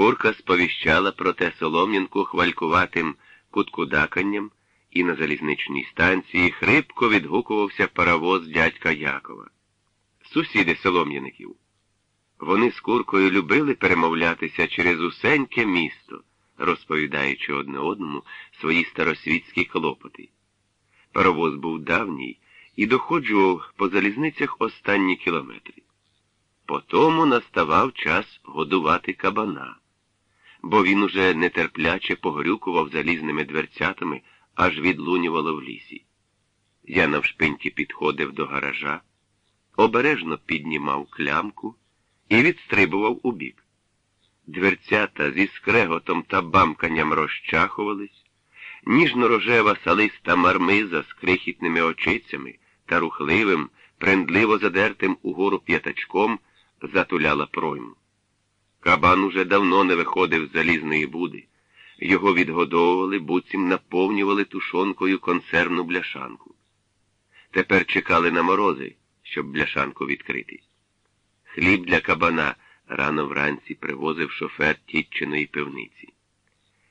Курка сповіщала про те Солом'янку хвалькуватим куткудаканням, і на залізничній станції хрипко відгукувався паровоз дядька Якова. Сусіди Солом'яників. Вони з куркою любили перемовлятися через усеньке місто, розповідаючи одне одному свої старосвітські клопоти. Паровоз був давній і доходжував по залізницях останні кілометри. Потому наставав час годувати кабана, бо він уже нетерпляче погрюкував залізними дверцятами, аж відлунювало в лісі. Я навшпиньки підходив до гаража, обережно піднімав клямку і відстрибував убік. Дверцята зі скреготом та бамканням розчахувались, ніжно-рожева салиста мармиза з крихітними очицями та рухливим, прендливо задертим угору п'ятачком затуляла пройму. Кабан уже давно не виходив з залізної буди. Його відгодовували, буцім наповнювали тушонкою консервну бляшанку. Тепер чекали на морози, щоб бляшанку відкрити. Хліб для кабана рано вранці привозив шофер тітчиної пивниці.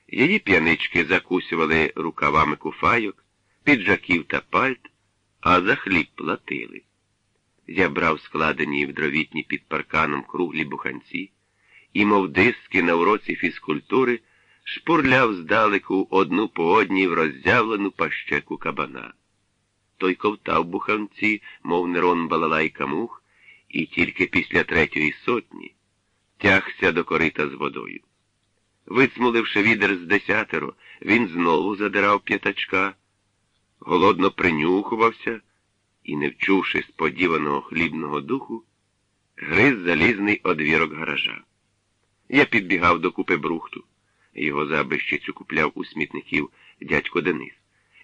Її п'янички закусювали рукавами куфайок, піджаків та пальт, а за хліб платили. Я брав складені в дровітні під парканом круглі буханці і, мов диски на уроці фізкультури, шпурляв здалеку одну по одній в роззявлену пащеку кабана. Той ковтав буханці, мов нерон балалайка мух, і тільки після третьої сотні тягся до корита з водою. Вицмуливши відер з десятеро, він знову задирав п'ятачка, голодно принюхувався і, не вчувши сподіваного хлібного духу, гриз залізний одвірок гаража. Я підбігав до купи брухту, його за безщицю купляв у смітників дядько Денис,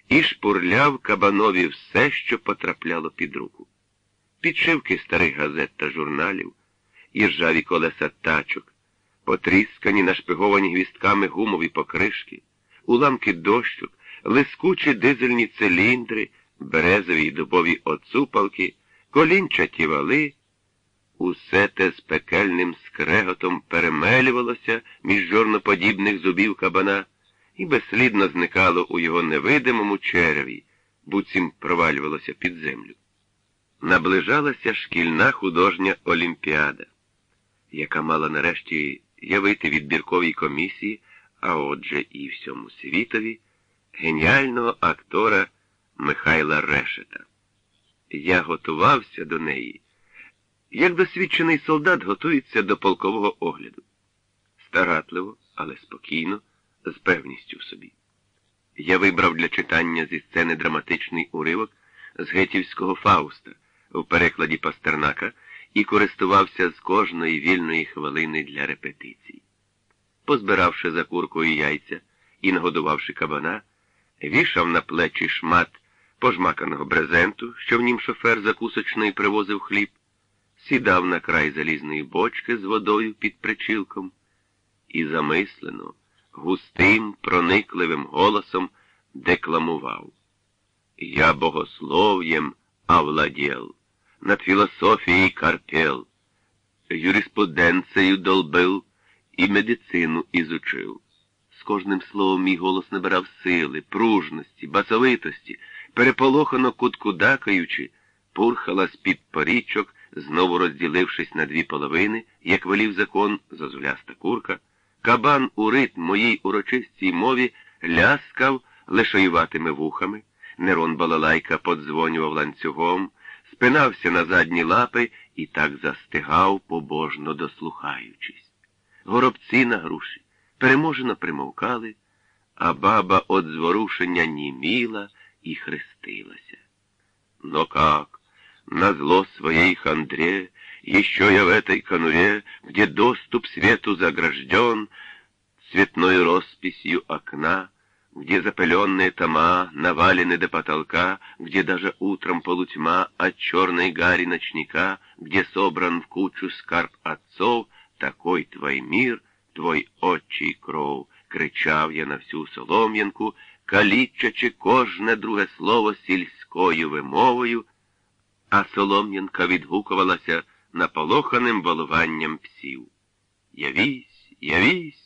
і шпурляв кабанові все, що потрапляло під руку. Підшивки старих газет та журналів, і ржаві колеса тачок, потріскані, нашпиговані гвістками гумові покришки, уламки дощок, лискучі дизельні циліндри, березові й дубові оцупалки, колінчаті вали, усе те з пекельним скреготом перемелювалося між жорноподібних зубів кабана і безслідно зникало у його невидимому череві, буцім провалювалося під землю. Наближалася шкільна художня олімпіада, яка мала нарешті явити відбірковій комісії, а отже і всьому світові, геніального актора Михайла Решета. Я готувався до неї, як досвідчений солдат готується до полкового огляду. Старатливо, але спокійно, з певністю в собі. Я вибрав для читання зі сцени драматичний уривок з гетівського Фауста в перекладі Пастернака і користувався з кожної вільної хвилини для репетицій. Позбиравши за куркою яйця і нагодувавши кабана, вішав на плечі шмат пожмаканого брезенту, що в нім шофер закусочної привозив хліб, сідав на край залізної бочки з водою під причілком і замислено, густим, проникливим голосом декламував. Я богословьем овладел, над философией корпел, юриспруденцию долбил и медицину изучил. З кожним словом мій голос набирав сили, пружності, басовитості, переполохано куткудакаючи, пурхала з-під порічок, знову розділившись на дві половини, як велів закон, зозуляста курка, кабан у ритм моїй урочистій мові ляскав лишоюватими вухами, Нерон балалайка подзвонював ланцюгом, спинався на задні лапи і так застигав, побожно дослухаючись. Горобці на груші переможено примовкали, а баба от зворушення німіла і хрестилася. Но как? Своей хандре, еще я в этой конуре, где доступ свету загражден, цветной росписью окна, где запыленные тома навалены до потолка, где даже утром полутьма от черной гари ночника, где собран в кучу скарб отцов, такой твой мир, твой отчий кров, кричав я на всю солом'янку, калічачи кожне друге слово сільською вимовою, а солом'янка відгукувалася наполоханим волуванням псів. Явісь, явісь!